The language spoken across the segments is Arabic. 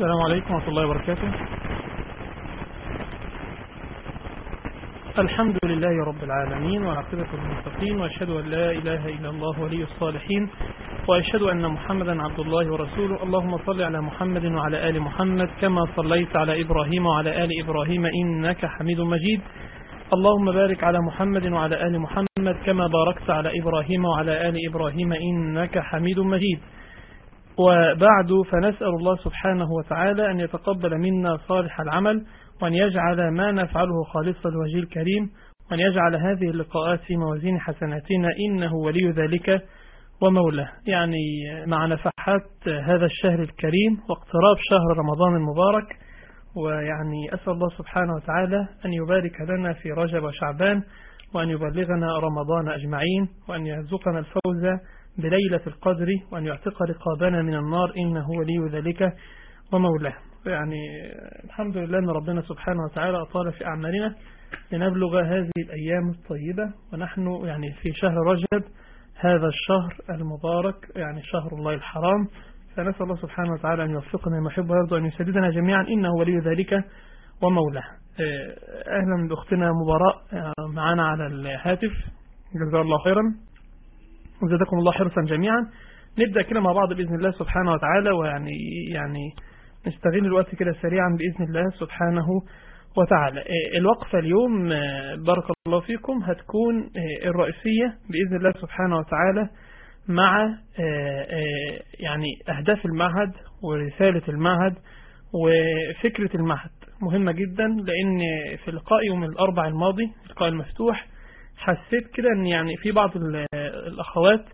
السلام عليكم ورحمة الله وبركاته. الحمد لله رب العالمين والعاقبة للمتقين وأشهد أن لا إله إلا الله ولي الصالحين وأشهد أن محمدا عبد الله ورسوله. اللهم صل على محمد وعلى آل محمد كما صليت على إبراهيم وعلى آل إبراهيم إنك حميد مجيد. اللهم بارك على محمد وعلى آل محمد كما باركت على إبراهيم وعلى آل إبراهيم إنك حميد مجيد. وبعد فنسأل الله سبحانه وتعالى أن يتقبل منا صالح العمل وأن يجعل ما نفعله خالصا لوجه الكريم وأن يجعل هذه اللقاءات في موازين حسناتنا إنه ولي ذلك ومولاه. يعني مع نفحات هذا الشهر الكريم واقتراب شهر رمضان المبارك ويعني أسأل الله سبحانه وتعالى أن يبارك لنا في رجب وشعبان وأن يبلغنا رمضان أجمعين وأن يرزقنا الفوز بليلة القدر وأن يعتق رقابنا من النار إنه ولي ذلك ومولاه. يعني الحمد لله أن ربنا سبحانه وتعالى أطال في أعمالنا لنبلغ هذه الأيام الطيبة ونحن يعني في شهر رجب هذا الشهر المبارك يعني شهر الله الحرام. فنسأل الله سبحانه وتعالى أن يوفقنا ما يحب ويرضى أن يسددنا جميعا إنه ولي ذلك ومولاه. أهلا بأختنا مباراء معنا على الهاتف. جزا الله خيرا. وزادكم الله حرصا جميعا. نبدأ كده مع بعض بإذن الله سبحانه وتعالى ويعني يعني نستغل الوقت كده سريعا بإذن الله سبحانه وتعالى. الوقفة اليوم بارك الله فيكم هتكون الرئيسية بإذن الله سبحانه وتعالى مع يعني أهداف المعهد ورسالة المعهد وفكرة المعهد. مهمة جدا لأن في لقاء يوم الأربع الماضي اللقاء المفتوح حسيت كده أن يعني في بعض الأخوات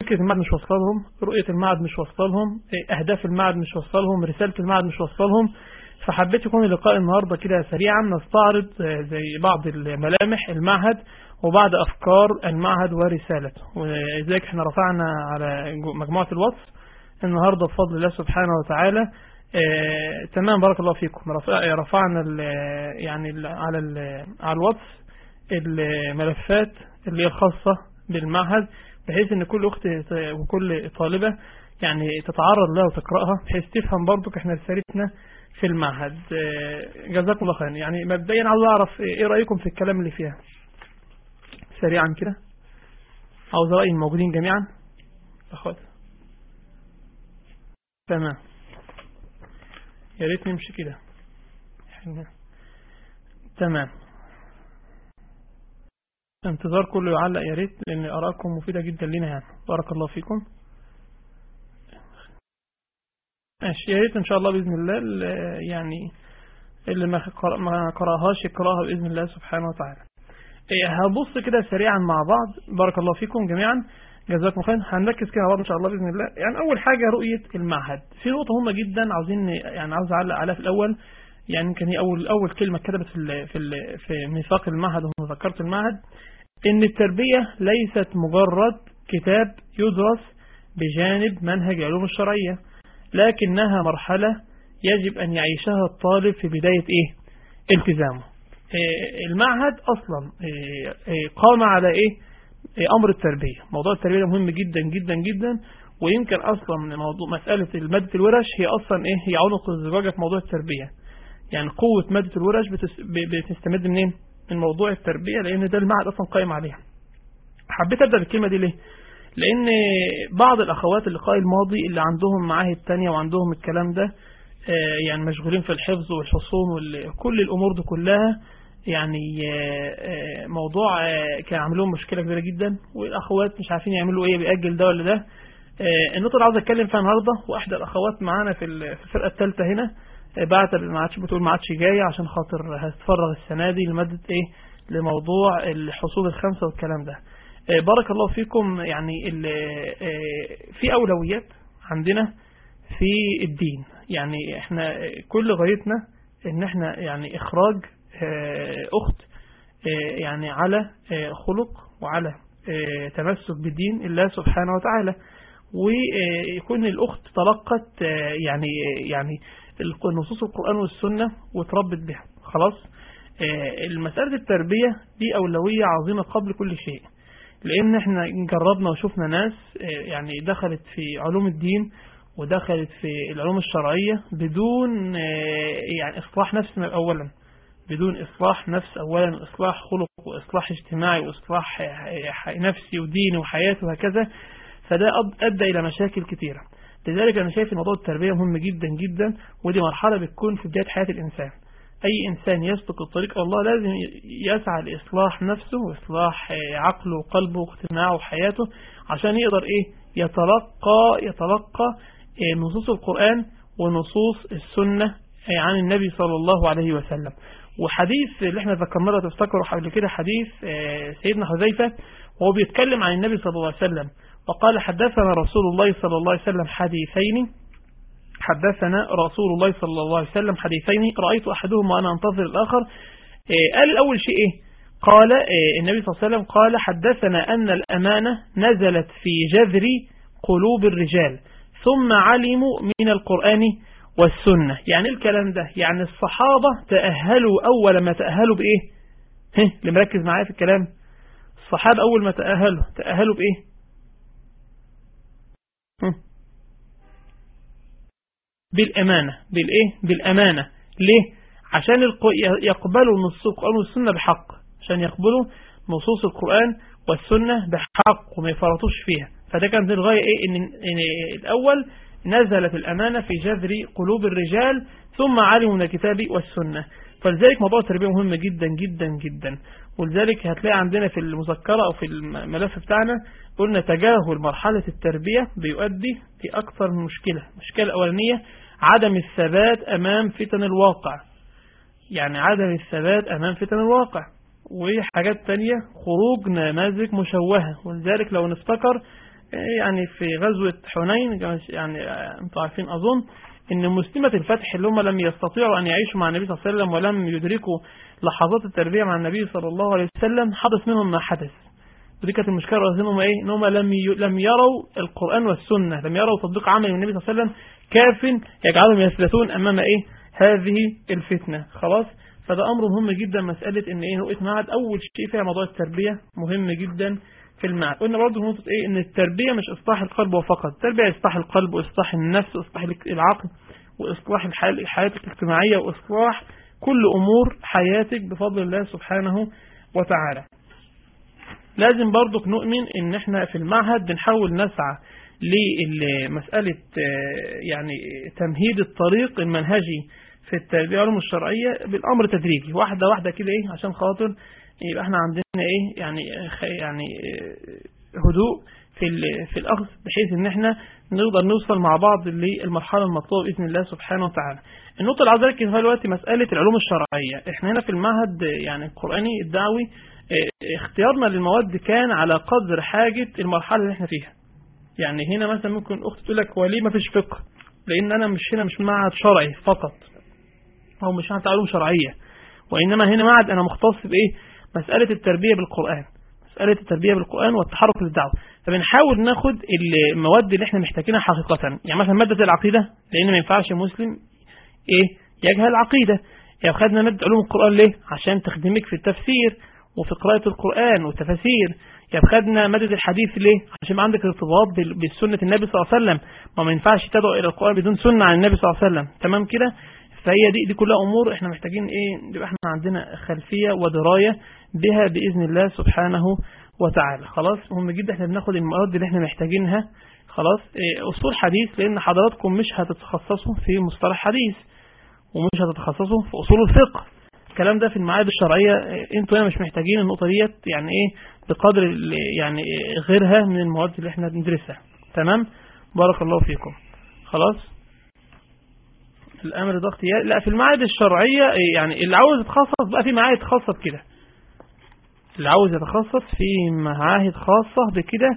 فكرة المعهد مش واصلة لهم رؤية المعهد مش واصلة لهم أهداف المعهد مش واصلة لهم رسالة المعهد مش واصلة لهم. فحبيت يكون اللقاء النهاردة كده سريعا نستعرض زي بعض الملامح المعهد وبعض أفكار المعهد ورسالته. ولذلك إحنا رفعنا على مجموعة الواتس النهاردة بفضل الله سبحانه وتعالى تمام بارك الله فيكم. رفعنا يعني على على الواتس الملفات اللي هي الخاصة بالمعهد بحيث إن كل أخت وكل طالبة يعني تتعرض لها وتقرأها بحيث تفهم برضو إحنا رسالتنا في المعهد. جزاكم الله خيرا. يعني مبدئيا عاوز أعرف إيه رأيكم في الكلام اللي فيها؟ سريعا كده. عاوز رأي الموجودين جميعا؟ أخوات. تمام. يا ريت نمشي كده. تمام. انتظار كله يعلق يا ريت لأن آرائكم مفيدة جدا لنا يعني. بارك الله فيكم. ماشي يا ريت إن شاء الله بإذن الله يعني اللي ما قرأهاش يقرأها بإذن الله سبحانه وتعالى. هبص كده سريعا مع بعض. بارك الله فيكم جميعا. جزاكم خير. هنركز كده بعض إن شاء الله بإذن الله. يعني أول حاجة رؤية المعهد. في نقطة مهمه جدا عاوزين يعني عاوز أعلق عليها في الأول. يعني كان هي أول أول كلمة اتكتبت في في في ميثاق المعهد ومذكرة المعهد. إن التربية ليست مجرد كتاب يدرس بجانب منهج العلوم الشرعية لكنها مرحلة يجب أن يعيشها الطالب في بداية إيه؟ التزامه. المعهد أصلا قام على إيه؟ أمر التربية. موضوع التربية مهم جدا جدا جدا ويمكن أصلا موضوع مسألة مادة الورش هي أصلا إيه؟ هي عنق الزجاجة في موضوع التربية. يعني قوة مادة الورش بتستمد منين؟ من موضوع التربية لأن ده المعهد أصلا قائم عليها. حبيت أبدأ بالكلمة دي ليه؟ لأن بعض الأخوات اللقاء الماضي اللي عندهم معاهد تانية وعندهم الكلام ده يعني مشغولين في الحفظ والحصون وكل الأمور دي كلها يعني موضوع كان عامل لهم مشكلة كبيرة جدا والأخوات مش عارفين يعملوا إيه بيأجل ده ولا ده. النقطة اللي عاوز أتكلم فيها النهارده واحدة الأخوات معانا في الفرقة الثالثه هنا بعت ما عادش بتقول ما عادش جاية عشان خاطر هتتفرغ السنة دي لمادة إيه؟ لموضوع الحصول الخمسة والكلام ده. بارك الله فيكم. يعني في أولويات عندنا في الدين. يعني إحنا كل غايتنا إن إحنا يعني إخراج أخت يعني على خلق وعلى تمسك بدين الله سبحانه وتعالى. ويكون الأخت تلقت يعني يعني نصوص القرآن والسنة وتربت بها. خلاص؟ المسألة التربية دي أولوية عظيمة قبل كل شيء. لأن إحنا جربنا وشفنا ناس يعني دخلت في علوم الدين ودخلت في العلوم الشرعية بدون يعني إصلاح نفس أولا. بدون إصلاح نفس أولا إصلاح خلق وإصلاح اجتماعي وإصلاح نفسي وديني وحياته وهكذا. فده أدى إلى مشاكل كثيرة لذلك أنا شايف موضوع التربية مهم جدا جدا ودي مرحلة بتكون في بداية حياة الإنسان. أي إنسان يسلك الطريق الله لازم يسعى لإصلاح نفسه وإصلاح عقله وقلبه واجتماعه وحياته عشان يقدر إيه؟ يتلقى يتلقى نصوص القرآن ونصوص السنة عن النبي صلى الله عليه وسلم. وحديث اللي إحنا ذكرنا له تفتكروا قبل كده حديث سيدنا حذيفة وهو بيتكلم عن النبي صلى الله عليه وسلم. وقال حدثنا رسول الله صلى الله عليه وسلم حديثين. حدثنا رسول الله صلى الله عليه وسلم حديثين. رأيت أحدهما وأنا أنتظر الآخر. قال الأول شيء إيه؟ قال النبي صلى الله عليه وسلم قال حدثنا أن الأمانة نزلت في جذر قلوب الرجال ثم علموا من القرآن والسنة. يعني الكلام ده يعني الصحابة تأهلوا أول ما تأهلوا بإيه؟ اللي مركز معايا في الكلام. الصحابة أول ما تأهلوا تأهلوا بإيه؟ بالأمانة. بالإيه؟ بالأمانة. ليه؟ عشان يقبلوا نصوص القرآن والسنة بحق. عشان يقبلوا نصوص القرآن والسنة بحق وما يفرطوش فيها. فده كانت الغاية إيه؟ إن, إن الأول نزلت الأمانة في جذر قلوب الرجال ثم علموا من الكتاب والسنة. فلذلك موضوع التربية مهم جدا جدا جدا. ولذلك هتلاقي عندنا في المذكرة أو في الملف بتاعنا قلنا تجاهل مرحلة التربية بيؤدي لأكثر من مشكلة المشكلة الأولانية عدم الثبات أمام فتن الواقع. يعني عدم الثبات أمام فتن الواقع. وحاجات تانية خروج نماذج مشوهة. ولذلك لو نفتكر يعني في غزوة حنين يعني أنتم عارفين أظن إن مسلمة الفتح اللي هم لم يستطيعوا أن يعيشوا مع النبي صلى الله عليه وسلم ولم يدركوا لحظات التربية مع النبي صلى الله عليه وسلم حدث منهم ما حدث. ودي كانت المشكلة رأسهم إيه؟ ان هم لم لم يروا القرآن والسنة لم يروا تطبيق عمل النبي صلى الله عليه وسلم كاف يجعلهم يثبتون أمام إيه؟ هذه الفتنة. خلاص؟ فده أمر مهم جدا مسألة إن إيه؟ نقطة معهد أول شيء فيها موضوع التربية مهم جدا في المعهد. قلنا برضه نقطة إيه؟ إن التربية مش إصلاح القلب وفقط. التربية إصلاح القلب وإصلاح النفس وإصلاح العقل وإصلاح الحياة الاجتماعية وإصلاح كل أمور حياتك بفضل الله سبحانه وتعالى. لازم برضك نؤمن إن إحنا في المعهد بنحاول نسعى لمسألة يعني تمهيد الطريق المنهجي في التربية والعلوم الشرعية بالأمر تدريجي. واحدة واحدة كده إيه عشان خاطر يبقى إحنا عندنا إيه يعني يعني هدوء في في الأخذ بحيث إن إحنا نقدر نوصل مع بعض للمرحلة المطلوبة بإذن الله سبحانه وتعالى. النقطة اللي عايز فيها دلوقتي مسألة العلوم الشرعية. إحنا هنا في المعهد يعني القرآني الدعوي اختيارنا للمواد كان على قدر حاجة المرحلة اللي إحنا فيها. يعني هنا مثلا ممكن أخت تقول لك هو ليه ما فيش فقه؟ لأن أنا مش هنا مش معهد شرعي فقط. أو مش معهد علوم شرعية. وإنما هنا معهد أنا مختص بإيه؟ مسألة التربية بالقرآن. مسألة التربية بالقرآن والتحرك للدعوة فبنحاول ناخد المواد اللي إحنا محتاجينها حقيقة. يعني مثلا مادة العقيدة لأن ما ينفعش مسلم إيه يجهل العقيدة يعني خدنا مادة علوم القرآن ليه؟ عشان تخدمك في التفسير وفي قراءة القرآن والتفاسير. يعني خدنا مادة الحديث ليه؟ عشان يبقى عندك ارتباط بالسنة النبي صلى الله عليه وسلم. ما ما ينفعش تدعو إلى القرآن بدون سنة عن النبي صلى الله عليه وسلم. تمام كده؟ فهي دي دي كلها أمور إحنا محتاجين إيه؟ يبقى إحنا عندنا خلفية ودراية بها بإذن الله سبحانه وتعالى. خلاص مهم جدا إحنا بناخد المواد اللي إحنا محتاجينها. خلاص إيه أصول حديث لأن حضراتكم مش هتتخصصوا في مصطلح حديث ومش هتتخصصوا في أصول الفقه. الكلام ده في المعاهد الشرعية أنتوا هنا مش محتاجين النقطة ديت يعني إيه بقدر يعني غيرها من المواد اللي إحنا بندرسها. تمام؟ بارك الله فيكم. خلاص؟ الأمر ده اختيار لا في المعاهد الشرعية يعني اللي عاوز يتخصص بقى في معاهد خاصة بكده. اللي عاوز يتخصص في معاهد خاصة بكده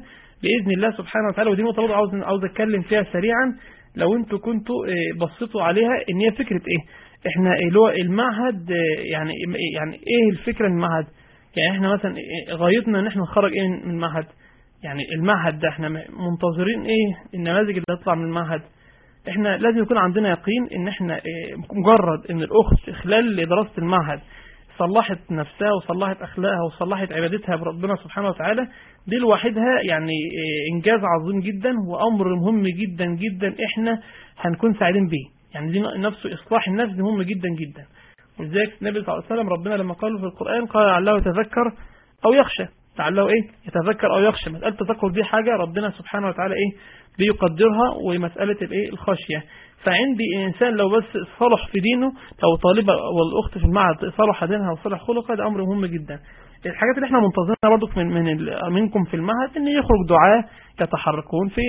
بإذن الله سبحانه وتعالى ودي نقطة برضه عاوز عاوز أتكلم فيها سريعا لو أنتوا كنتوا بصيتوا عليها إن هي فكرة إيه؟ إحنا اللي هو المعهد يعني يعني إيه الفكرة من المعهد؟ يعني إحنا مثلا غايتنا إن إحنا نخرج إيه من المعهد؟ يعني المعهد ده إحنا منتظرين إيه النماذج اللي تطلع من المعهد؟ إحنا لازم يكون عندنا يقين إن إحنا مجرد إن الأخت خلال دراسة المعهد صلحت نفسها وصلحت أخلاقها وصلحت عبادتها بربنا سبحانه وتعالى دي لوحدها يعني إنجاز عظيم جدا وأمر مهم جدا جدا إحنا هنكون سعيدين به يعني دي نفسه إصلاح النفس دي مهم جدا جدا. ولذلك النبي صلى الله عليه وسلم ربنا لما قال في القرآن قال لعله يتذكر أو يخشى. لعله إيه؟ يتذكر أو يخشى. مسألة التذكر دي حاجة ربنا سبحانه وتعالى إيه؟ بيقدرها ومسألة الإيه؟ الخشية. فعندي إنسان لو بس صلح في دينه لو طالبة والأخت في المعهد صلح دينها وصلح خلقها ده أمر مهم جدا. الحاجات اللي إحنا منتظرينها برضو من من منكم في المعهد إن يخرج دعاة يتحركون في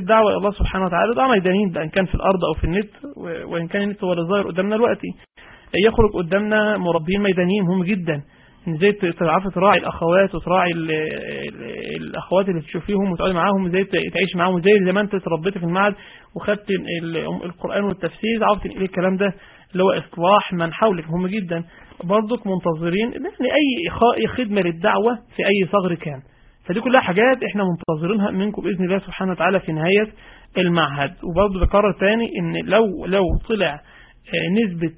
الدعوة إلى الله سبحانه وتعالى. دعاء ميدانيين ده إن كان في الأرض أو في النت وإن كان النت هو اللي ظاهر قدامنا دلوقتي. يخرج قدامنا مربين ميدانيين مهم جدا. إزاي تعرفي تراعي الأخوات وتراعي الأخوات اللي تشوفيهم وتقعدي معاهم إزاي تعيش معاهم إزاي زي ما انت اتربيتي في المعهد وخدت القرآن والتفسير عرفت إيه الكلام ده؟ اللي هو اصلاح من حولك مهم جدا. برضك منتظرين اي خدمة للدعوة في أي صغر كان. فدي كلها حاجات إحنا منتظرينها منكم بإذن الله سبحانه وتعالى في نهاية المعهد. وبرضه بكرر تاني إن لو لو طلع نسبة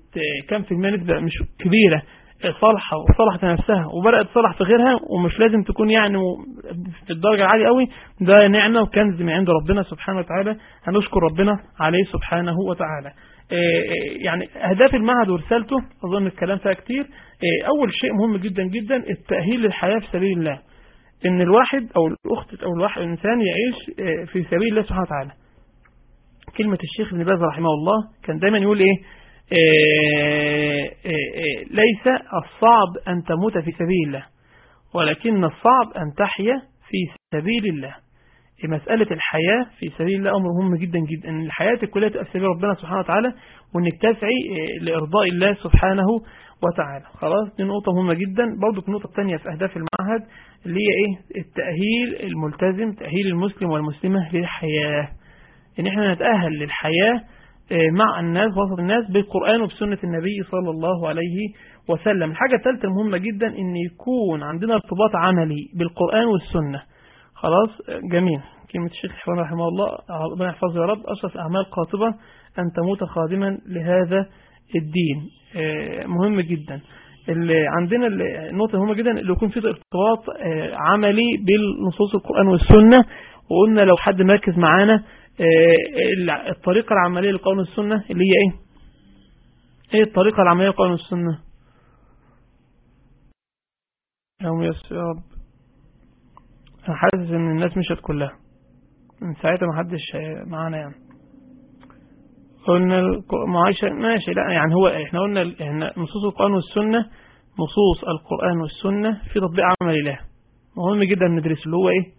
كم في المية نسبة مش كبيرة صالحة وصلحت نفسها وبدأت تصلح في غيرها ومش لازم تكون يعني في الدرجة العالية قوي ده نعمة وكنز من عند ربنا سبحانه وتعالى. هنشكر ربنا عليه سبحانه وتعالى. يعني أهداف المعهد ورسالته أظن الكلام فيها كتير. أول شيء مهم جدا جدا التأهيل للحياة في سبيل الله. إن الواحد أو الأخت أو الواحد الإنسان يعيش في سبيل الله سبحانه وتعالى. كلمة الشيخ ابن باز رحمه الله كان دايما يقول إيه؟ ليس الصعب أن تموت في سبيل الله ولكن الصعب أن تحيا في سبيل الله. مسألة الحياة في سبيل الله أمر مهم جدا جدا. أن الحياة كلها سبيل ربنا سبحانه وتعالى وأنك تسعي لإرضاء الله سبحانه وتعالى. خلاص دي نقطة مهمة جدا. برضو النقطة الثانية في أهداف المعهد اللي هي إيه؟ التأهيل الملتزم تأهيل المسلم والمسلمة للحياة. إن إحنا نتأهل للحياة مع الناس وسط الناس بالقرآن وبسنة النبي صلى الله عليه وسلم. الحاجة الثالثة المهمة جدا إن يكون عندنا ارتباط عملي بالقرآن والسنة. خلاص جميل. كلمة الشيخ حوان رحمه الله ربنا يحفظه يا رب أشرف أعمال قاطبة أن تموت خادما لهذا الدين. مهم جدا. اللي عندنا النقطة مهمة جدا اللي يكون في ارتباط عملي بالنصوص القرآن والسنة وقلنا لو حد مركز معانا الطريقة العملية للقرآن والسنة اللي هي إيه؟ إيه الطريقة العملية للقرآن والسنة يوم يس يا رب أنا حاسس إن الناس مشت كلها. من ساعتها ما حدش معانا يعني. قلنا معايشة ماشي لا يعني هو إحنا قلنا إحنا نصوص القرآن والسنة نصوص القرآن والسنة في تطبيق عملي لها مهم جدا ندرس اللي هو إيه؟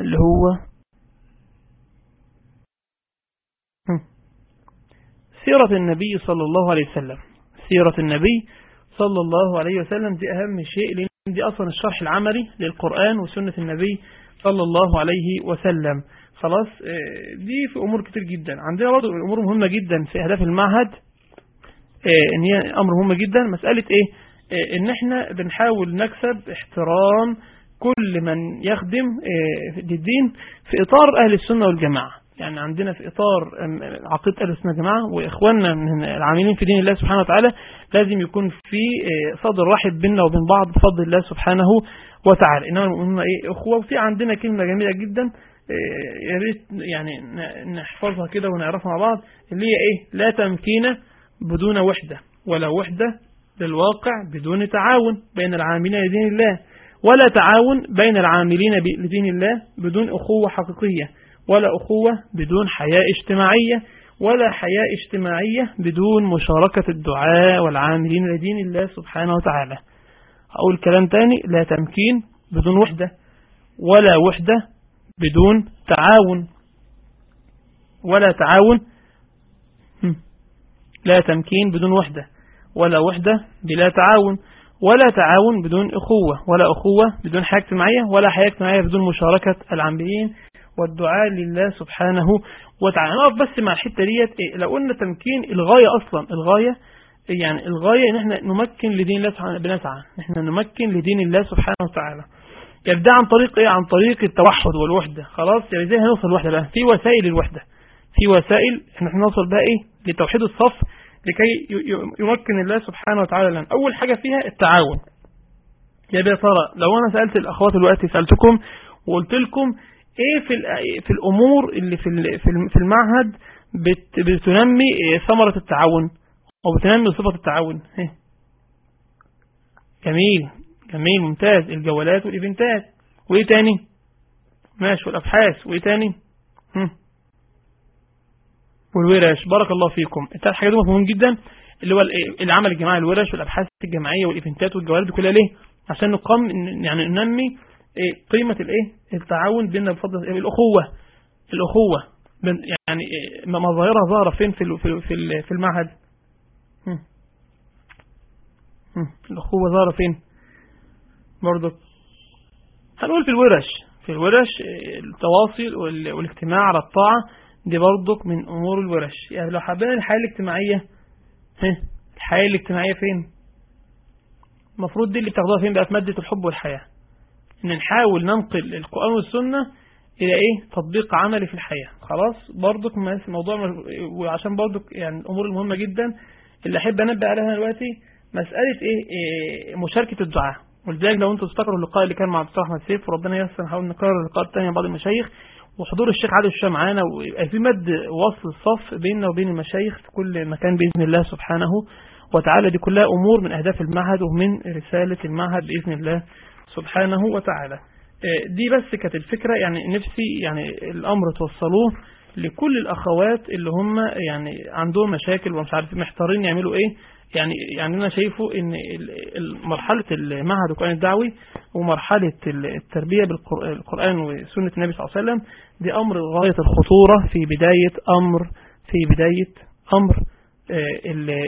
اللي هو سيرة النبي صلى الله عليه وسلم. سيرة النبي صلى الله عليه وسلم دي أهم شيء لأن دي أصلا الشرح العملي للقرآن وسنة النبي صلى الله عليه وسلم. خلاص دي في أمور كتير جدا. عندنا برضو أمور مهمة جدا في أهداف المعهد. إن هي أمر مهم جدا. مسألة إيه؟ إن إحنا بنحاول نكسب احترام كل من يخدم للدين في إطار أهل السنة والجماعة. يعني عندنا في إطار عقيدة أهل السنة والجماعة وإخواننا من العاملين في دين الله سبحانه وتعالى لازم يكون في صدر واحد بيننا وبين بعض بفضل الله سبحانه وتعالى. إنما المؤمنون إيه أخوة وفي عندنا كلمة جميلة جدا يا ريت يعني نحفظها كده ونعرفها مع بعض اللي هي إيه؟ لا تمكين بدون وحدة ولا وحدة للواقع بدون تعاون بين العاملين لدين الله ولا تعاون بين العاملين لدين الله بدون أخوة حقيقية. ولا أخوة بدون حياة اجتماعية ولا حياة اجتماعية بدون مشاركة الدعاء والعاملين لدين الله سبحانه وتعالى. أقول كلام تاني لا تمكين بدون وحدة ولا وحدة بدون تعاون. ولا تعاون لا تمكين بدون وحدة ولا وحدة بلا تعاون. ولا تعاون بدون أخوة ولا أخوة بدون حياة اجتماعية ولا حياة اجتماعية بدون مشاركة العاملين والدعاء لله سبحانه وتعالى. نقف بس مع الحتة ديت إيه لو قلنا تمكين الغاية أصلا الغاية يعني الغاية إن إحنا نمكن لدين الله سبحانه بنسعى إحنا نمكن لدين الله سبحانه وتعالى. يعني ده عن طريق إيه؟ عن طريق التوحد والوحدة. خلاص يعني إزاي هنوصل الوحدة بقى في وسائل الوحدة في وسائل إحنا هنوصل بقى إيه؟ لتوحيد الصف لكي يمكن الله سبحانه وتعالى لنا. أول حاجة فيها التعاون. يا ترى لو أنا سألت الأخوات دلوقتي سألتكم وقلت لكم إيه في في الأمور اللي في في المعهد بتنمي ثمرة التعاون أو بتنمي صفة التعاون. إيه؟ جميل جميل ممتاز. الجولات والإيفنتات. وإيه تاني؟ ماشي والأبحاث. وإيه تاني. والورش. بارك الله فيكم. الثلاث حاجات دول مهمين جدا؟ اللي هو العمل الجماعي الورش والأبحاث الجماعية والإيفنتات والجوالات دي كلها ليه؟ عشان نقام يعني ننمي إيه قيمة الإيه؟ التعاون بيننا بفضل الأخوة الأخوة يعني إيه مظاهرها ظاهرة فين؟ في في في المعهد. الأخوة ظاهرة فين؟ برضه هنقول في الورش. في الورش التواصل والاجتماع على الطاعة دي برضك من أمور الورش. يعني لو حبينا الحياة الاجتماعية ها الحياة الاجتماعية فين؟ المفروض دي اللي بتاخدوها فين؟ بقى في مادة الحب والحياة. إن نحاول ننقل القرآن والسنة إلى إيه؟ تطبيق عملي في الحياة. خلاص برضك موضوع وعشان برضك يعني الأمور المهمة جدا اللي أحب أنبه عليها دلوقتي مسألة إيه, إيه؟ مشاركة الدعاء. ولذلك لو أنتم تفتكروا اللقاء اللي كان مع الدكتور أحمد سيف وربنا ييسر نحاول نكرر اللقاء الثاني مع بعض المشايخ. وحضور الشيخ عادل الشام معانا ويبقى في مد وصل الصف بيننا وبين المشايخ في كل مكان بإذن الله سبحانه وتعالى. دي كلها أمور من أهداف المعهد ومن رسالة المعهد بإذن الله سبحانه وتعالى. دي بس كانت الفكرة. يعني نفسي يعني الأمر توصلوه لكل الأخوات اللي هم يعني عندهم مشاكل ومش عارف محتارين يعملوا إيه. يعني يعني أنا شايفه إن مرحلة المعهد القرآن الدعوي ومرحلة التربية بالقران وسنة النبي صلى الله عليه وسلم دي أمر غاية الخطورة في بداية أمر في بداية أمر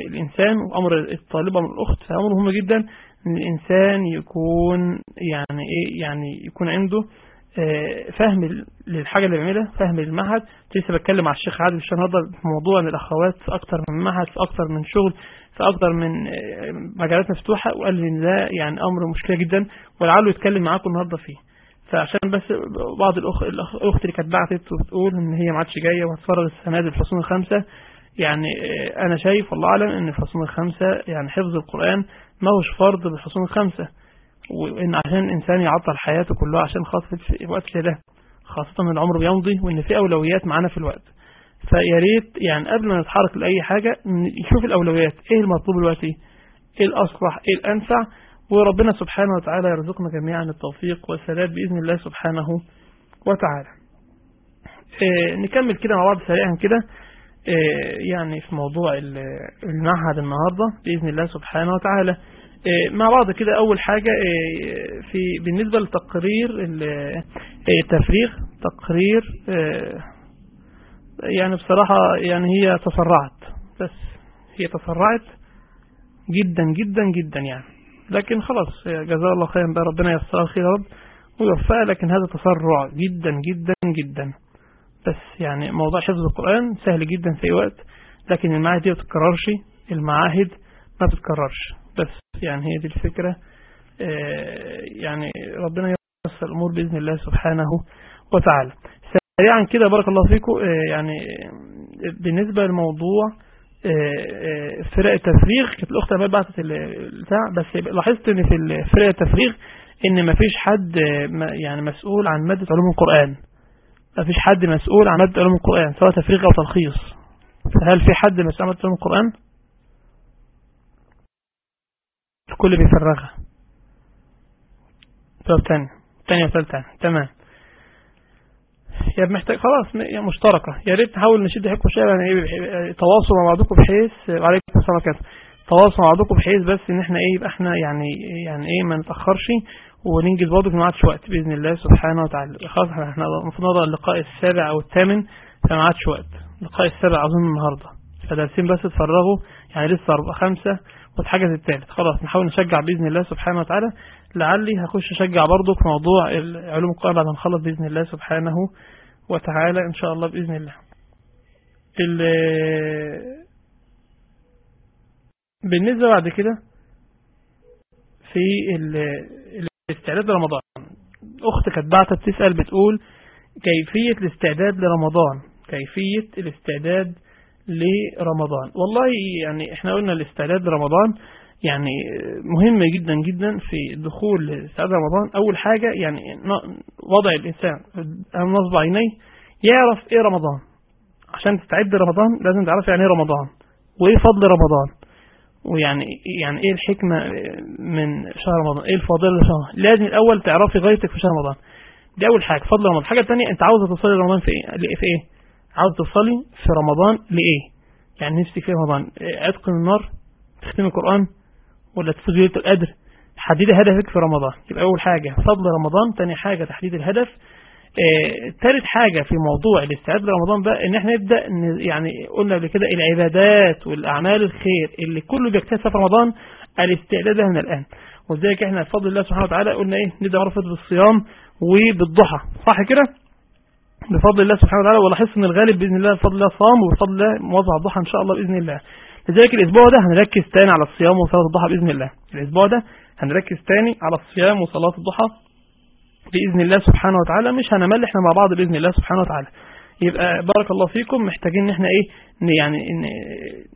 الإنسان وأمر الطالبة من الأخت. فامر مهم جدا إن الإنسان يكون يعني إيه يعني يكون عنده فهم للحاجة اللي بيعملها فهم للمعهد لسه بتكلم مع الشيخ عادل الشهر النهارده في موضوع إن الأخوات في أكتر من معهد في أكتر من شغل في أكثر من مجالات مفتوحة وقال لي ده يعني أمر مشكلة جدا ولعله يتكلم معاكم النهاردة فيه. فعشان بس بعض الأخ الأخت اللي كانت بعتت وبتقول إن هي ما عادش جاية وهتفرغ السنة دي الفصول الخمسة يعني أنا شايف والله أعلم إن الفصول الخمسة يعني حفظ القرآن ما هوش فرض بالفصول الخمسة وإن عشان الإنسان يعطل حياته كلها عشان خاطر في وقت ده خاصة العمر بيمضي وإن في أولويات معانا في الوقت. فيا ريت يعني قبل ما نتحرك لأي حاجة نشوف الأولويات. إيه المطلوب دلوقتي؟ إيه الأصلح؟ إيه الأنفع؟ وربنا سبحانه وتعالى يرزقنا جميعا التوفيق والسداد بإذن الله سبحانه وتعالى. إيه نكمل كده مع بعض سريعا كده. يعني في موضوع المعهد النهاردة بإذن الله سبحانه وتعالى. إيه مع بعض كده أول حاجة في بالنسبة لتقرير التفريغ تقرير يعني بصراحة يعني هي تسرعت بس هي تسرعت جدا جدا جدا يعني. لكن خلاص جزاه الله خيرا بقى ربنا يسرها خير يا رب ويوفقها لكن هذا تسرع جدا جدا جدا. بس يعني موضوع حفظ القرآن سهل جدا في أي وقت لكن المعاهد دي ما بتتكررش المعاهد ما بتتكررش. بس يعني هي دي الفكرة. يعني ربنا ييسر الأمور بإذن الله سبحانه وتعالى. سريعا كده بارك الله فيكم. يعني بالنسبة لموضوع فرق التفريغ كانت الأخت أمال بعتت البتاع بس لاحظت إن في فرق التفريغ إن مفيش حد يعني مسؤول عن مادة علوم القرآن. مفيش حد مسؤول عن مادة علوم القرآن سواء تفريغ أو تلخيص. فهل في حد مسؤول عن مادة علوم القرآن؟ الكل بيفرغها. طب تاني تاني وثالثة تمام. يا محتاج خلاص مشتركة. يا ريت نحاول نشد حيلكم شوية يعني تواصل مع بعضكم بحيث وعليكم السلام عليكم تواصل مع بعضكم بحيث بس إن إحنا إيه يبقى إحنا يعني يعني إيه ما نتأخرش وننجز برضه ما عادش وقت بإذن الله سبحانه وتعالى. خلاص إحنا المفروض نضع اللقاء السابع أو الثامن فما عادش وقت. اللقاء السابع أظن النهارده. فدرسين بس تفرغوا يعني لسه أربعة خمسة واتحجز الثالث خلاص نحاول نشجع بإذن الله سبحانه وتعالى. لعلي هخش أشجع برضه في موضوع علوم القرآن بعد ما نخلص بإذن الله سبحانه وتعالى إن شاء الله بإذن الله. بالنسبة بعد كده في الاستعداد لرمضان. أخت كانت بعتت تسأل بتقول كيفية الاستعداد لرمضان؟ كيفية الاستعداد لرمضان؟ والله يعني إحنا قلنا الاستعداد لرمضان يعني مهم جدا جدا في دخول استعداد رمضان أول حاجة يعني وضع الإنسان امام نصب عينيه يعرف إيه رمضان. عشان تستعد لرمضان لازم تعرف يعني إيه رمضان. وإيه فضل رمضان. ويعني يعني إيه الحكمة من شهر رمضان؟ إيه الفضيلة لشهر لازم الأول تعرفي غايتك في شهر رمضان. دي أول حاجة. فضل رمضان. الحاجة الثانية أنت عاوزة توصلي رمضان في إيه؟ في إيه؟ عاوز توصلي في رمضان لإيه؟ يعني نفسك في رمضان. عتق من النار تختمي القرآن ولا تصير ليلة القدر؟ حددي هدفك في رمضان. يبقى أول حاجة فضل رمضان. ثاني حاجة تحديد الهدف. ثالث حاجة في موضوع الاستعداد لرمضان بقى إن إحنا نبدأ يعني قلنا قبل كده العبادات والأعمال الخير اللي كله بيجتهد في رمضان الاستعداد من الآن. ولذلك إحنا بفضل الله سبحانه وتعالى قلنا إيه نبدأ مرفض بالصيام وبالضحى. صح كده؟ بفضل الله سبحانه وتعالى ولاحظ إن الغالب بإذن الله بفضل الله صام وبفضل الله موضع الضحى إن شاء الله بإذن الله. لذلك الأسبوع ده هنركز تاني على الصيام وصلاة الضحى بإذن الله. الأسبوع ده هنركز تاني على الصيام وصلاة الضحى بإذن الله سبحانه وتعالى مش هنمل إحنا مع بعض بإذن الله سبحانه وتعالى. يبقى بارك الله فيكم محتاجين إن إحنا إيه يعني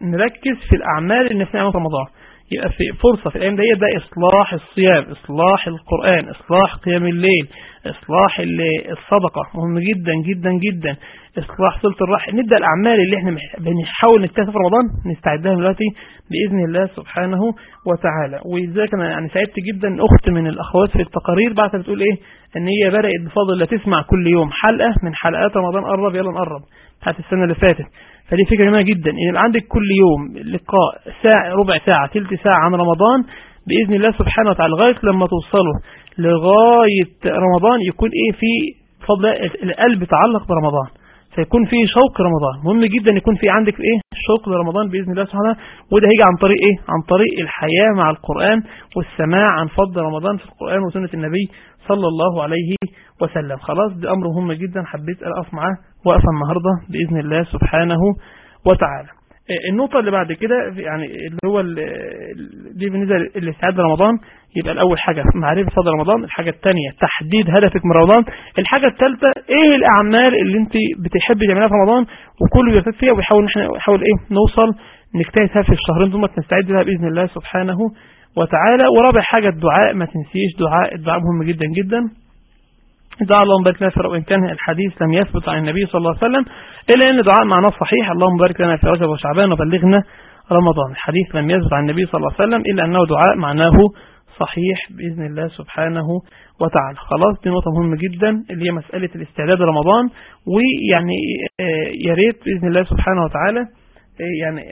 نركز في الأعمال اللي في رمضان. يبقى في فرصة في الأيام دي ده إصلاح الصيام إصلاح القرآن إصلاح قيام الليل إصلاح الصدقة. مهم جدا جدا جدا. إصلاح صلة الرحم. نبدأ الأعمال اللي إحنا بنحاول نجتهدها في رمضان نستعدها دلوقتي بإذن الله سبحانه وتعالى. ولذلك أنا يعني سعدت جدا أخت من الأخوات في التقارير بعد بتقول إيه؟ إن هي بدأت بفضل الله تسمع كل يوم حلقة من حلقات رمضان قرب يلا نقرب. بتاعت السنة اللي فاتت. فدي فكرة جميلة جدا. إن يبقى عندك كل يوم لقاء ساعة ربع ساعة تلت ساعة عن رمضان بإذن الله سبحانه وتعالى لغاية لما توصلوا لغاية رمضان يكون إيه في فضل القلب تعلق برمضان. فيكون في شوق رمضان. مهم جدا يكون في عندك إيه شوق لرمضان بإذن الله سبحانه وده هيجي عن طريق إيه؟ عن طريق الحياة مع القرآن والسماع عن فضل رمضان في القرآن وسنة النبي صلى الله عليه وسلم. خلاص ده أمر مهم جدا. حبيت أقف معاه وقفه النهارده بإذن الله سبحانه وتعالى. النقطة اللي بعد كده يعني اللي هو دي بالنسبة للاستعداد لرمضان يبقى الأول حاجة معرفة فضل رمضان الحاجة الثانية تحديد هدفك من رمضان. الحاجة الثالثة إيه الأعمال اللي أنت بتحبي تعملها في رمضان وكله بيرتد فيها ويحاول إحنا نحاول إيه نوصل نجتهد في الشهرين دول نستعد لها بإذن الله سبحانه وتعالى. ورابع حاجة الدعاء ما تنسيش دعاء الدعاء مهم جدا جدا. دعا اللهم بارك لنا في وإن كان الحديث لم يثبت عن النبي صلى الله عليه وسلم إلا أن دعاء معناه صحيح. اللهم بارك لنا في رجب وشعبان وبلغنا رمضان. الحديث لم يثبت عن النبي صلى الله عليه وسلم إلا أنه دعاء معناه صحيح بإذن الله سبحانه وتعالى. خلاص دي نقطة مهمة جدا اللي هي مسألة الاستعداد لرمضان. ويعني يا ريت بإذن الله سبحانه وتعالى يعني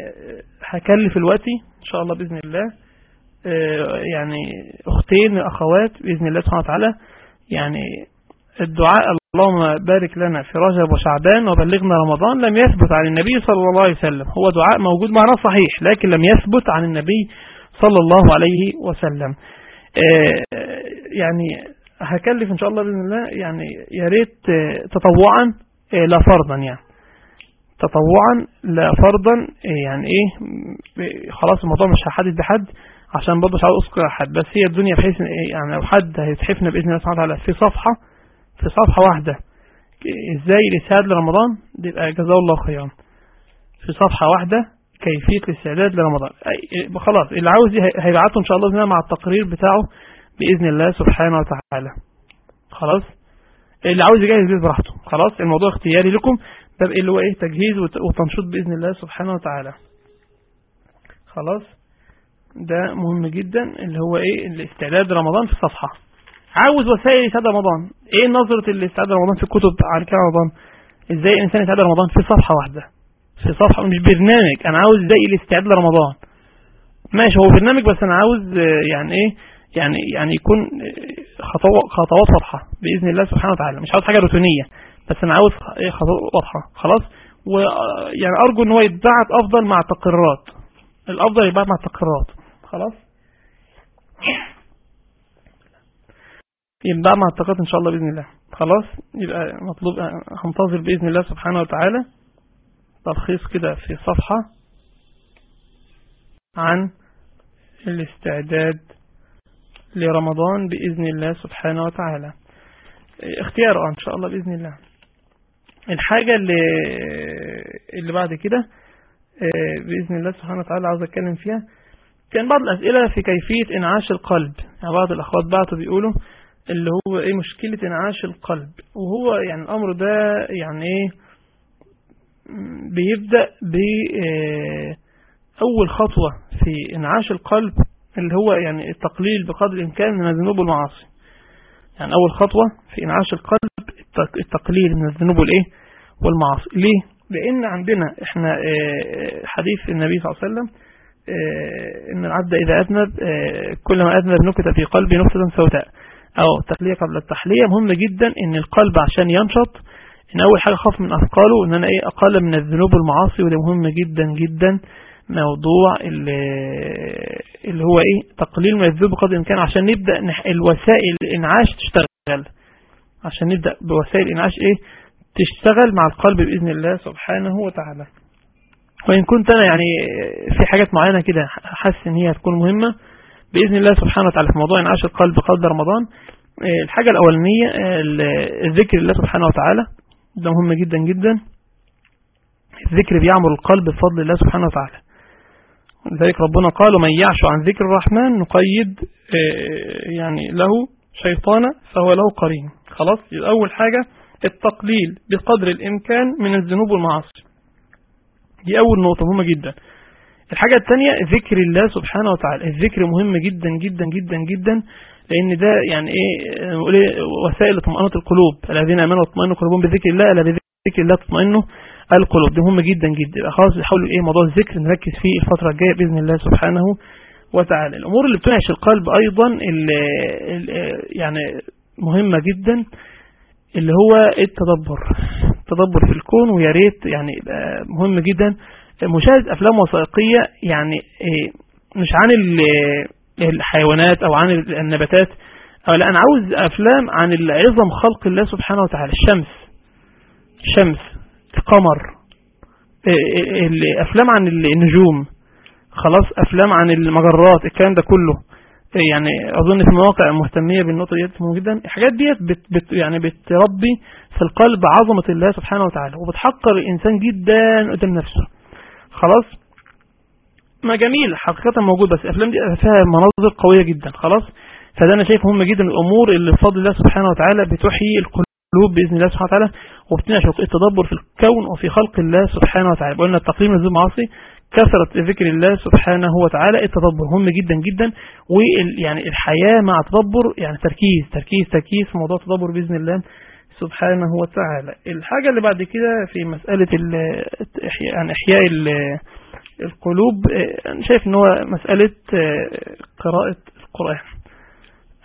هكلف الوقت إن شاء الله بإذن الله. يعني أختين أخوات بإذن الله سبحانه وتعالى. يعني الدعاء اللهم بارك لنا في رجب وشعبان وبلغنا رمضان لم يثبت عن النبي صلى الله عليه وسلم. هو دعاء موجود معناه صحيح لكن لم يثبت عن النبي صلى الله عليه وسلم. يعني هكلف إن شاء الله بإذن الله يعني يا ريت تطوعا لا فرضا يعني. تطوعا لا فرضا يعني إيه خلاص الموضوع مش هحدد بحد. عشان برضه مش عاوز أذكر حد بس هي الدنيا بحيث يعني لو حد هيتحفنا بإذن الله سبحانه وتعالى في صفحة في صفحة واحدة. إزاي الاستعداد لرمضان؟ يبقى جزاه الله خيرا. في صفحة واحدة كيفية الاستعداد لرمضان. خلاص اللي عاوز هيبعته إن شاء الله مع التقرير بتاعه بإذن الله سبحانه وتعالى. خلاص؟ اللي عاوز يجهز براحته. خلاص الموضوع اختياري لكم. ده اللي هو إيه؟ تجهيز وتنشيط بإذن الله سبحانه وتعالى. خلاص؟ ده مهم جدا اللي هو إيه؟ الاستعداد رمضان في الصفحة. عاوز وسائل استعداد رمضان. إيه نظرة الاستعداد رمضان في الكتب عن كده رمضان؟ إزاي الانسان يستعد رمضان في صفحة واحدة؟ في صفحة مش برنامج. أنا عاوز إزاي الاستعداد لرمضان. ماشي هو برنامج بس أنا عاوز يعني إيه؟ يعني يعني يكون خطوات خطوات واضحة بإذن الله سبحانه وتعالى. مش عاوز حاجة روتينية بس أنا عاوز إيه خطوات واضحة. خلاص؟ ويعني أرجو إن هو يتبعت أفضل مع تقريرات الأفضل يتبعت مع التقريرات. خلاص. يبقى مع التقاط إن شاء الله بإذن الله. خلاص؟ يبقى مطلوب هنتظر بإذن الله سبحانه وتعالى تلخيص كده في صفحة عن الاستعداد لرمضان بإذن الله سبحانه وتعالى. اختياره إن شاء الله بإذن الله. الحاجة اللي, اللي بعد كده آه، بإذن الله سبحانه وتعالى عاوز أتكلم فيها كان بعض الأسئلة في كيفية إنعاش القلب. يعني بعض الأخوات بعتوا بيقولوا اللي هو إيه مشكلة إنعاش القلب. وهو يعني الأمر ده يعني إيه بيبدأ ب آه، أول خطوة في إنعاش القلب اللي هو يعني التقليل بقدر الإمكان من الذنوب والمعاصي. يعني أول خطوة في إنعاش القلب التقليل من الذنوب والإيه والمعاصي. ليه؟ لأن عندنا إحنا آه، حديث النبي صلى الله عليه وسلم إن العبد إذا أذنب آه، كلما أذنب نكت في قلبه نكتة سوداء. أو تقلية قبل التحلية. مهم جدا إن القلب عشان ينشط إن أول حاجة خاف من أثقاله إن أنا إيه أقل من الذنوب والمعاصي. وده مهم جدا جدا. موضوع اللي هو إيه تقليل من الذنوب بقدر الإمكان. عشان نبدأ الوسائل الإنعاش تشتغل. عشان نبدأ بوسائل الإنعاش إيه تشتغل مع القلب بإذن الله سبحانه وتعالى. وإن كنت أنا يعني في حاجات معينة كده حاسس إن هي هتكون مهمة بإذن الله سبحانه وتعالى في موضوع انعاش القلب قبل رمضان الحاجة الأولانية الذكر الله سبحانه وتعالى ده مهم جدا جدا. الذكر بيعمر القلب بفضل الله سبحانه وتعالى. لذلك ربنا قال من يعش عن ذكر الرحمن نقيد آه، يعني له شيطانا فهو له قرين. خلاص؟ أول حاجة التقليل بقدر الإمكان من الذنوب والمعاصي. دي أول نقطة مهمة جدا. الحاجة الثانية ذكر الله سبحانه وتعالى. الذكر مهم جدا جدا جدا جدا لأن ده يعني إيه, إيه، وسائل لطمأنة القلوب. الذين آمنوا وطمأنوا قلوبهم بذكر الله ألا بذكر الله تطمئنوا القلوب. دي مهمة جدا جدا. خلاص بيحاولوا إيه موضوع الذكر نركز فيه الفترة الجاية بإذن الله سبحانه وتعالى. الأمور اللي بتنعش القلب أيضا اللي يعني مهمة جدا اللي هو التدبر. التدبر في الكون ويا ريت يعني مهم جدا. مشاهدة أفلام وثائقية يعني إيه، مش عن الحيوانات أو عن النباتات. أو لا أنا عاوز أفلام عن عظم خلق الله سبحانه وتعالى. الشمس الشمس القمر. افلام عن النجوم. خلاص أفلام عن المجرات الكلام ده كله. يعني أظن في مواقع مهتمية بالنقطة ديت مهمه جدا. الحاجات ديت بت بت يعني بتربي في القلب عظمة الله سبحانه وتعالى وبتحقر الإنسان جدا قدام نفسه. خلاص؟ ما جميل حقيقة موجود بس الأفلام دي فيها مناظر قوية جدا. خلاص؟ فده أنا شايف مهم جدا الأمور اللي بفضل الله سبحانه وتعالى بتحيي القلوب بإذن الله سبحانه وتعالى وبتنشط التدبر في الكون وفي خلق الله سبحانه وتعالى. قلنا التقليل من المعاصي كثرة ذكر الله سبحانه وتعالى التدبر مهم جدا جدا ويعني الحياة مع تدبر يعني تركيز تركيز تركيز في موضوع التدبر بإذن الله سبحانه وتعالى. الحاجة اللي بعد كده في مسألة يعني إحياء القلوب أنا شايف إن هو مسألة قراءة القرآن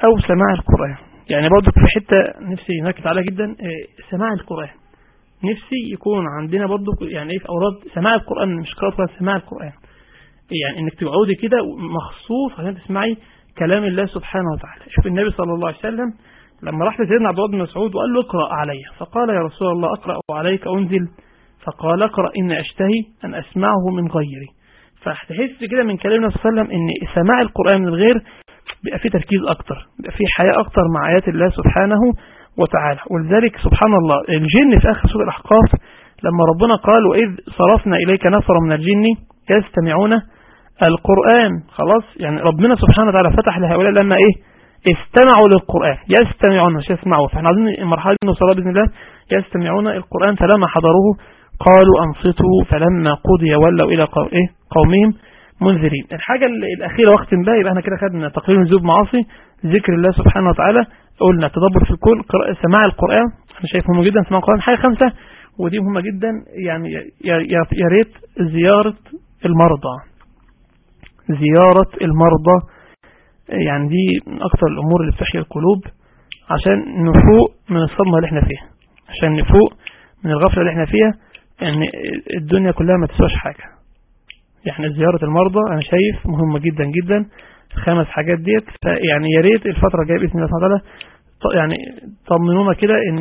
أو سماع القرآن. يعني برضو في حتة نفسي نركز عليها جدا آه، سماع القرآن. نفسي يكون عندنا برضو يعني إيه في أوراد سماع القرآن مش قراءة القرآن سماع القرآن. يعني إنك تقعدي كده مخصوص عشان تسمعي كلام الله سبحانه وتعالى. شوف النبي صلى الله عليه وسلم لما راح لسيدنا عبد الله بن مسعود وقال له اقرأ علي. فقال يا رسول الله أقرأ عليك أنزل. فقال اقرأ إن أشتهي أن أسمعه من غيري. فتحس كده من كلام النبي صلى الله عليه وسلم إن سماع القرآن من الغير بيبقى فيه تركيز أكتر بيبقى فيه حياة أكتر مع آيات الله سبحانه. وتعالى. ولذلك سبحان الله الجن في آخر سورة الأحقاف لما ربنا قال وإذ صرفنا إليك نفر من الجن يستمعون القرآن. خلاص؟ يعني ربنا سبحانه وتعالى فتح لهؤلاء لما إيه؟ استمعوا للقرآن. يستمعون مش يسمعوا. فإحنا عايزين المرحلة دي نوصلها بإذن الله. يستمعون القرآن فلما حضروه قالوا أنصتوا فلما قضي ولوا إلى إيه؟ قومهم. منذرين. الحاجة الأخيرة وقت بقى يبقى إحنا كده خدنا تقرير نزوب معاصي ذكر الله سبحانه وتعالى قلنا تدبر في الكل سماع القرآن. أنا شايف مهم جدا سماع القرآن حاجة خمسة ودي مهمة جدا يعني يا ريت زيارة المرضى. زيارة المرضى يعني دي من أكثر الأمور اللي بتحيي القلوب عشان نفوق من الصدمة اللي إحنا فيها. عشان نفوق من الغفلة اللي إحنا فيها يعني الدنيا كلها ما تسواش حاجة. يعني زيارة المرضى أنا شايف مهمة جدا جدا. الخمس حاجات ديت يعني يا ريت الفترة الجاية بإذن الله تعالى يعني طمنونا كده إن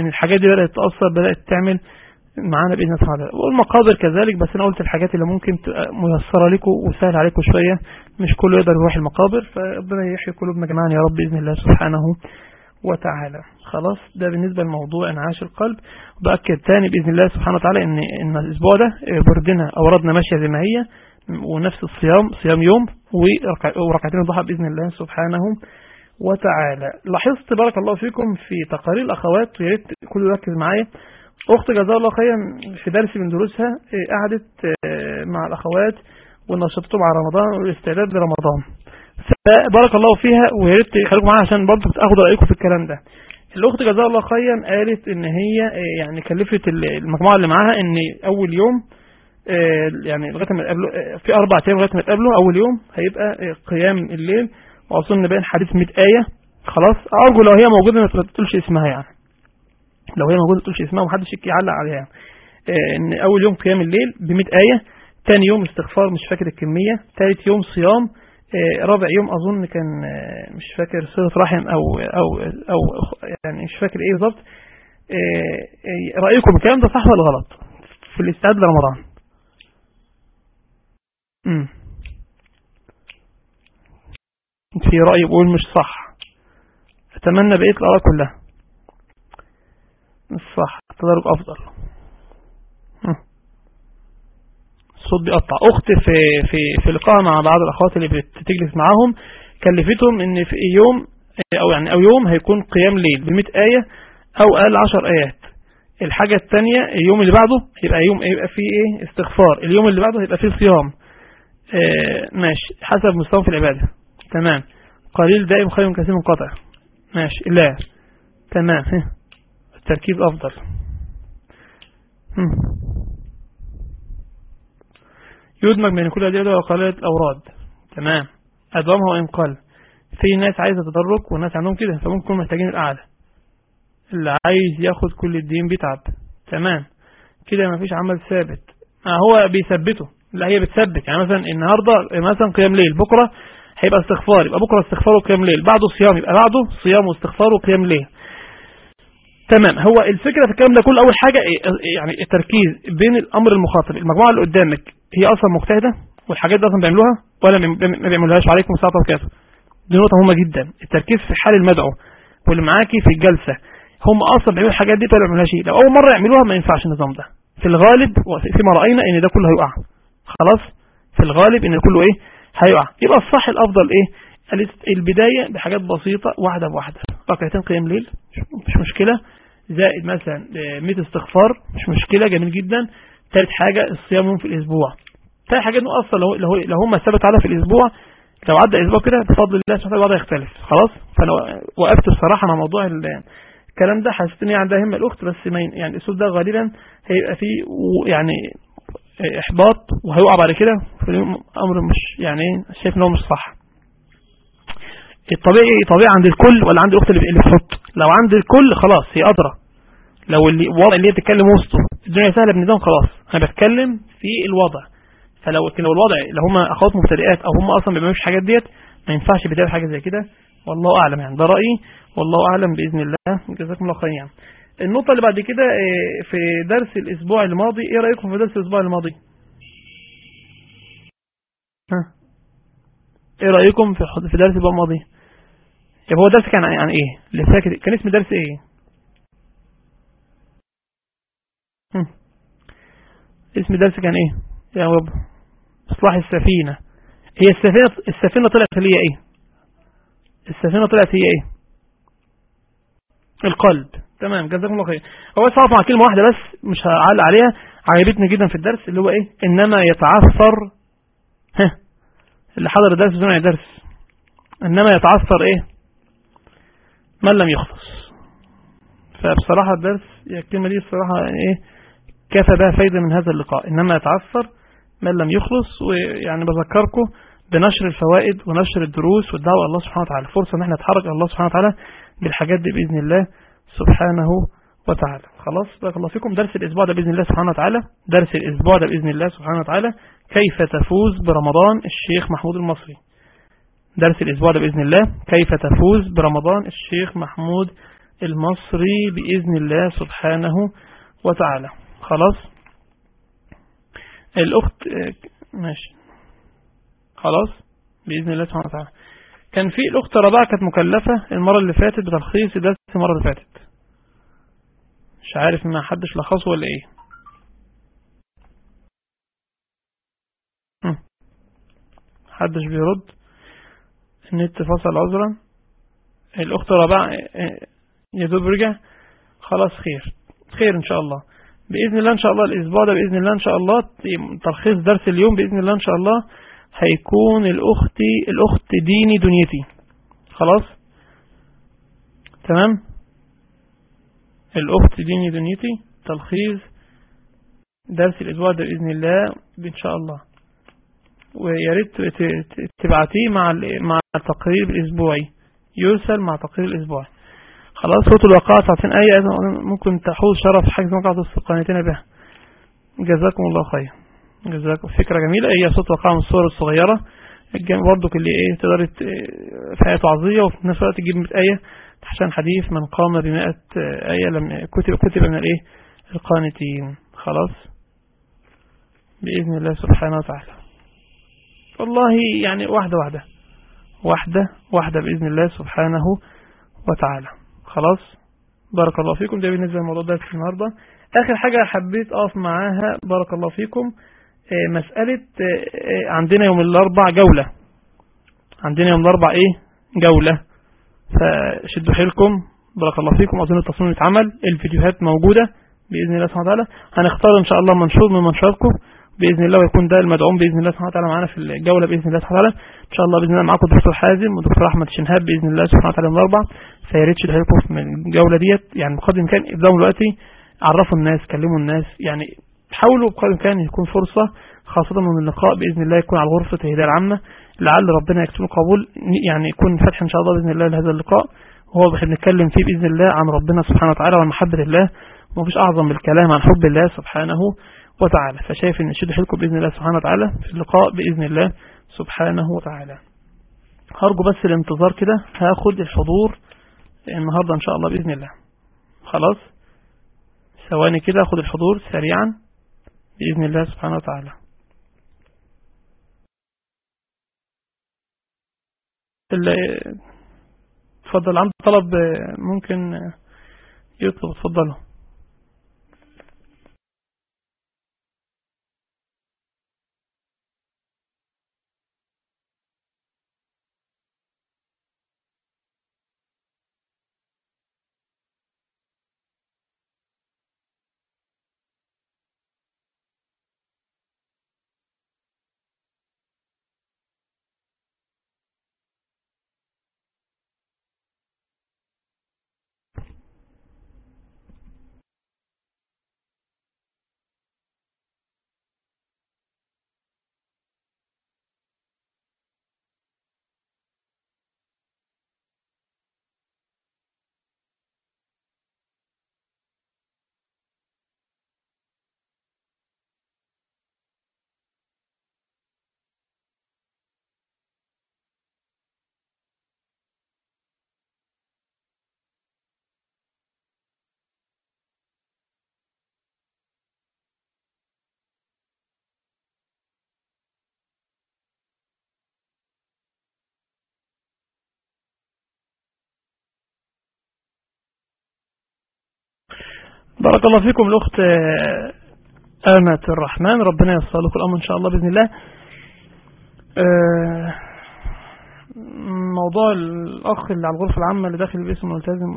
إن الحاجات دي بدأت تأثر بدأت تعمل معانا بإذن الله تعالى. والمقابر كذلك بس أنا قلت الحاجات اللي ممكن ميسرة لكم وسهل عليكم شوية. مش كله يقدر يروح المقابر فربنا يحيي قلوبنا جميعا يا رب بإذن الله سبحانه وتعالى. خلاص ده بالنسبة لموضوع انعاش القلب. بأكد تاني بإذن الله سبحانه وتعالى إن, إن الأسبوع ده بردنا أوردنا ماشية زي ما هي ونفس الصيام صيام يوم وركعتين الضحى بإذن الله سبحانه وتعالى. لاحظت بارك الله فيكم في تقارير الأخوات ويا ريت يركز معايا. أخت جزاها الله خيرا في درس من دروسها قعدت مع الأخوات ونشطتهم على رمضان والاستعداد لرمضان. فبارك الله فيها ويا ريت خليكم معايا عشان برضه تاخدوا رأيكم في الكلام ده. الأخت جزاها الله خيرا قالت إن هي يعني كلفت المجموعة اللي معاها إن أول يوم يعني لغاية ما يتقابلوا في أربع أيام لغاية ما يتقابلوا أول يوم هيبقى قيام الليل. وأظن باين حديث 100 آية. خلاص. أرجو لو هي موجودة ما تقولش اسمها يعني. لو هي موجودة ما تقولش اسمها ومحدش يعلق عليها. يعني. إن أول يوم قيام الليل ب 100 آية. ثاني يوم استغفار مش فاكر الكمية. ثالث يوم صيام. رابع يوم أظن كان مش فاكر صلة رحم أو أو أو يعني مش فاكر إيه بالظبط. رأيكم الكلام ده صح ولا غلط في الاستعداد لرمضان؟ في رأي بقول مش صح. أتمنى بقية الآراء كلها. مش صح. التدرج أفضل. الصوت بيقطع. اخت في في في لقاء مع بعض الأخوات اللي بتجلس معاهم كلفتهم إن في يوم أو يعني أو يوم هيكون قيام ليل ب 100 آية أو أقل 10 آيات. الحاجة الثانية اليوم اللي بعده هيبقى يوم يبقى فيه إيه؟ استغفار. اليوم اللي بعده هيبقى فيه صيام. آه ماشي. حسب مستوى في العبادة. تمام. قليل دائم خير من كثير منقطع ماشي. لا. تمام. التركيز أفضل. هم. يدمج بين كل هذه وقلالة الأوراد. تمام. أدومها وإن قل. في ناس عايزة تدرك وناس عندهم كده فممكن يكونوا محتاجين الأعلى. اللي عايز ياخد كل الدين بيتعب. تمام. كده مفيش عمل ثابت. آه هو بيثبته. لا هي بتثبت. يعني مثلا النهاردة مثلا قيام ليل. بكرة هيبقى استغفار. يبقى بكرة استغفار وقيام ليل. بعده صيام. يبقى بعده صيام واستغفار وقيام ليل. تمام. هو الفكرة في الكلام ده كله أول حاجة يعني التركيز بين الأمر المخاطب. المجموعة اللي قدامك هي أصلا مجتهدة والحاجات دي أصلا بيعملوها ولا ما بيعملوهاش وعليكم السلام وبركاته. دي نقطة مهمة جدا. التركيز في حال المدعو واللي معاكي في الجلسة هم أصلا بيعملوا الحاجات دي ولا ما بيعملوهاش. لو أول مرة يعملوها ما ينفعش النظام ده. في الغالب فيما رأينا إن ده كله هيقع. خلاص؟ في الغالب إن كله إيه؟ هيقع. يبقى الصح الأفضل إيه؟ البداية بحاجات بسيطة واحدة بواحدة. ركعتين قيام ليل مش مشكلة. زائد مثلا 100 استغفار. مش مشكلة. جميل جدا. ثالث حاجة الصيام يوم في الأسبوع. ثالث حاجة إنه أصلا لو لو لو هم ثبت على في الأسبوع لو عدى أسبوع كده بفضل الله سبحانه وتعالى يختلف. خلاص؟ فأنا وقفت بصراحة مع موضوع الكلام ده حسيت إن هي عندها همة الأخت بس ما يعني الأسلوب ده غالبا هيبقى فيه يعني إحباط وهيقع بعد كده في أمر مش يعني شايف إن هو مش صح. الطبيعي طبيعي عند الكل ولا عند الأخت اللي بتحط؟ لو عند الكل خلاص هي أدرى. لو الوضع اللي هي بتتكلم وسطه الدنيا سهلة بالنظام خلاص. أنا بتكلم في الوضع. فلو لو الوضع لو هم أخوات مبتدئات أو هم أصلا ما بيعملوش الحاجات ديت ما ينفعش بدايه حاجة زي كده. والله أعلم يعني. ده رأيي. والله أعلم بإذن الله. جزاكم الله خير يعني النقطة اللي بعد كده في درس الأسبوع الماضي إيه رأيكم في درس الأسبوع الماضي؟ ها؟ إيه رأيكم في في درس الأسبوع الماضي؟ يبقى هو درس كان عن إيه؟ اللي فاكر. كان اسم درس إيه. اسم درس كان إيه؟ يا رب. اصلاح السفينة. هي السفينة السفينة طلعت هي إيه؟ السفينة طلعت هي إيه؟ القلب. تمام جزاكم الله خير. هو بس مع كلمة واحدة بس مش هعلق عليها. عجبتني جدا في الدرس اللي هو إيه؟ إنما يتعثر ها اللي حضر الدرس سمع الدرس. إنما يتعثر إيه؟ من لم يخلص. فبصراحة الدرس الكلمة دي الصراحة يعني إيه؟ كفى بها فايدة من هذا اللقاء. إنما يتعثر من لم يخلص ويعني بذكركم بنشر الفوائد ونشر الدروس والدعوة الله سبحانه وتعالى. فرصة إن إحنا نتحرك الله سبحانه وتعالى بالحاجات دي بإذن الله سبحانه وتعالى. خلاص بارك الله فيكم. درس الأسبوع ده بإذن الله سبحانه وتعالى. درس الأسبوع ده بإذن الله سبحانه وتعالى. كيف تفوز برمضان الشيخ محمود المصري؟ درس الأسبوع ده بإذن الله. كيف تفوز برمضان الشيخ محمود المصري بإذن الله سبحانه وتعالى. خلاص؟ الأخت ماشي. خلاص بإذن الله سبحانه وتعالى. كان في الأخت رباعة كانت مكلفة المرة اللي فاتت بتلخيص درس المرة اللي فاتت. مش عارف ما حدش لخصه ولا إيه. حدش بيرد. النت فصل عذرا. الأخت رباعة يا دوب رجع. خلاص خير. خير إن شاء الله. بإذن الله إن شاء الله الأسبوع ده بإذن الله إن شاء الله تلخيص درس اليوم بإذن الله إن شاء الله هيكون الأخت الأخت ديني دنيتي. خلاص؟ تمام؟ الأخت ديني دنيتي تلخيص درس الأسبوع ده بإذن الله إن شاء الله. ويا ريت تبعتيه مع مع التقرير الأسبوعي. يرسل مع تقرير الأسبوعي. خلاص صوت الواقعة ساعتين آية ممكن تحوز شرف حجز موقع القناتين بها. جزاكم الله خير. جزاكم فكرة جميلة. هي صوت واقعة من الصور الصغيرة. برضو اللي إيه تقدر في آية وعظية وفي نفس الوقت تجيب 100 آية. عشان حديث من قام ب 100 آية لم كتب كتب من الإيه؟ القانتين. خلاص؟ بإذن الله سبحانه وتعالى. والله يعني واحدة واحدة. واحدة واحدة بإذن الله سبحانه وتعالى. خلاص. بارك الله فيكم. ده بالنسبة للموضوع ده في النهاردة. آخر حاجة حبيت أقف معاها. بارك الله فيكم. مسألة عندنا يوم الأربع جولة. عندنا يوم الأربع إيه؟ جولة. فشدوا حيلكم. بارك الله فيكم. أظن التصميم اتعمل الفيديوهات موجودة. بإذن الله سبحانه وتعالى. هنختار إن شاء الله منشور من منشوراتكم بإذن الله ويكون ده المدعوم بإذن الله سبحانه وتعالى معانا في الجولة بإذن الله سبحانه وتعالى. إن شاء الله بإذن الله معاكم الدكتور حازم والدكتور أحمد شنهاب بإذن الله سبحانه وتعالى من الأربع فيا ريت حيلكم من الجولة ديت. يعني بقدر الإمكان ابدأوا دلوقتي عرفوا الناس كلموا الناس. يعني حاولوا بقدر الإمكان يكون فرصة خاصة من اللقاء بإذن الله يكون على غرفة الهداية العامة. لعل ربنا يكتب قبول يعني يكون فتح إن شاء الله بإذن الله لهذا اللقاء. وهو بنتكلم فيه بإذن الله عن ربنا سبحانه وتعالى وعن محبة الله. ومفيش أعظم من الكلام عن حب الله سبحانه. وتعالى. فشايف إن شد حيلكم بإذن الله سبحانه وتعالى في اللقاء بإذن الله سبحانه وتعالى. هرجو بس الانتظار كده. هاخد الحضور النهاردة إن شاء الله بإذن الله. خلاص؟ ثواني كده أخد الحضور سريعا بإذن الله سبحانه وتعالى. اتفضل عنده طلب ممكن يطلب اتفضلوا. بارك الله فيكم الأخت آمة الرحمن. ربنا يصل لكم الأمر إن شاء الله بإذن الله. موضوع الأخ اللي على الغرفة العامة اللي داخل باسم ملتزم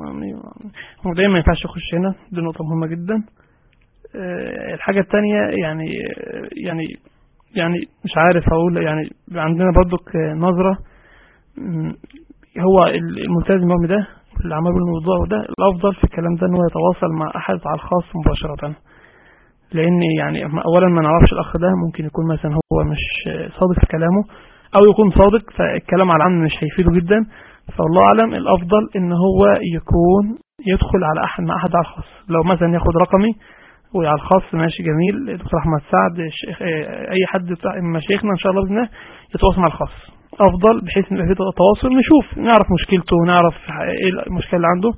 هو دايما ما ينفعش يخش هنا. دي نقطة مهمة جدا. الحاجة الثانية يعني يعني يعني مش عارف أقول يعني عندنا برضك نظرة. هو الملتزم ده اللي عمل بالموضوع ده الأفضل في الكلام ده إنه يتواصل مع أحد على الخاص مباشرة. لأن يعني أولا ما نعرفش الأخ ده ممكن يكون مثلا هو مش صادق في كلامه أو يكون صادق فالكلام على العام مش هيفيده جدا. فالله أعلم الأفضل إن هو يكون يدخل على أحد مع أحد على الخاص. لو مثلا ياخد رقمي وعلى الخاص ماشي جميل. دكتور أحمد سعد أي حد من مشايخنا إن شاء الله بإذن الله يتواصل مع الخاص. أفضل بحيث ان في تواصل نشوف نعرف مشكلته ونعرف إيه المشكلة اللي عنده.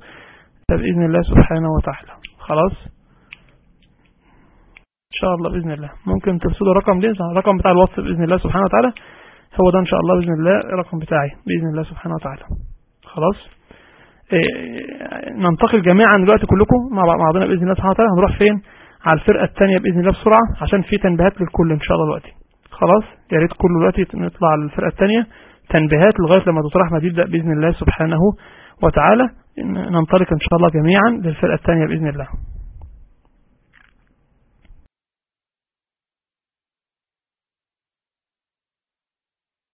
بإذن الله سبحانه وتعالى. خلاص؟ إن شاء الله بإذن الله. ممكن ترسلوا رقم لي الرقم بتاع الواتس بإذن الله سبحانه وتعالى. هو ده إن شاء الله بإذن الله الرقم بتاعي بإذن الله سبحانه وتعالى. خلاص؟ إيه ننتقل جميعا دلوقتي كلكم مع بعضنا بإذن الله سبحانه وتعالى. هنروح فين؟ على الفرقة الثانية بإذن الله بسرعة عشان في تنبيهات للكل إن شاء الله دلوقتي. خلاص يا ريت كل دلوقتي نطلع على الفرقة الثانية تنبيهات لغاية لما تطرح ما تبدا بإذن الله سبحانه وتعالى. ننطلق إن شاء الله جميعا للفرقة الثانية بإذن الله.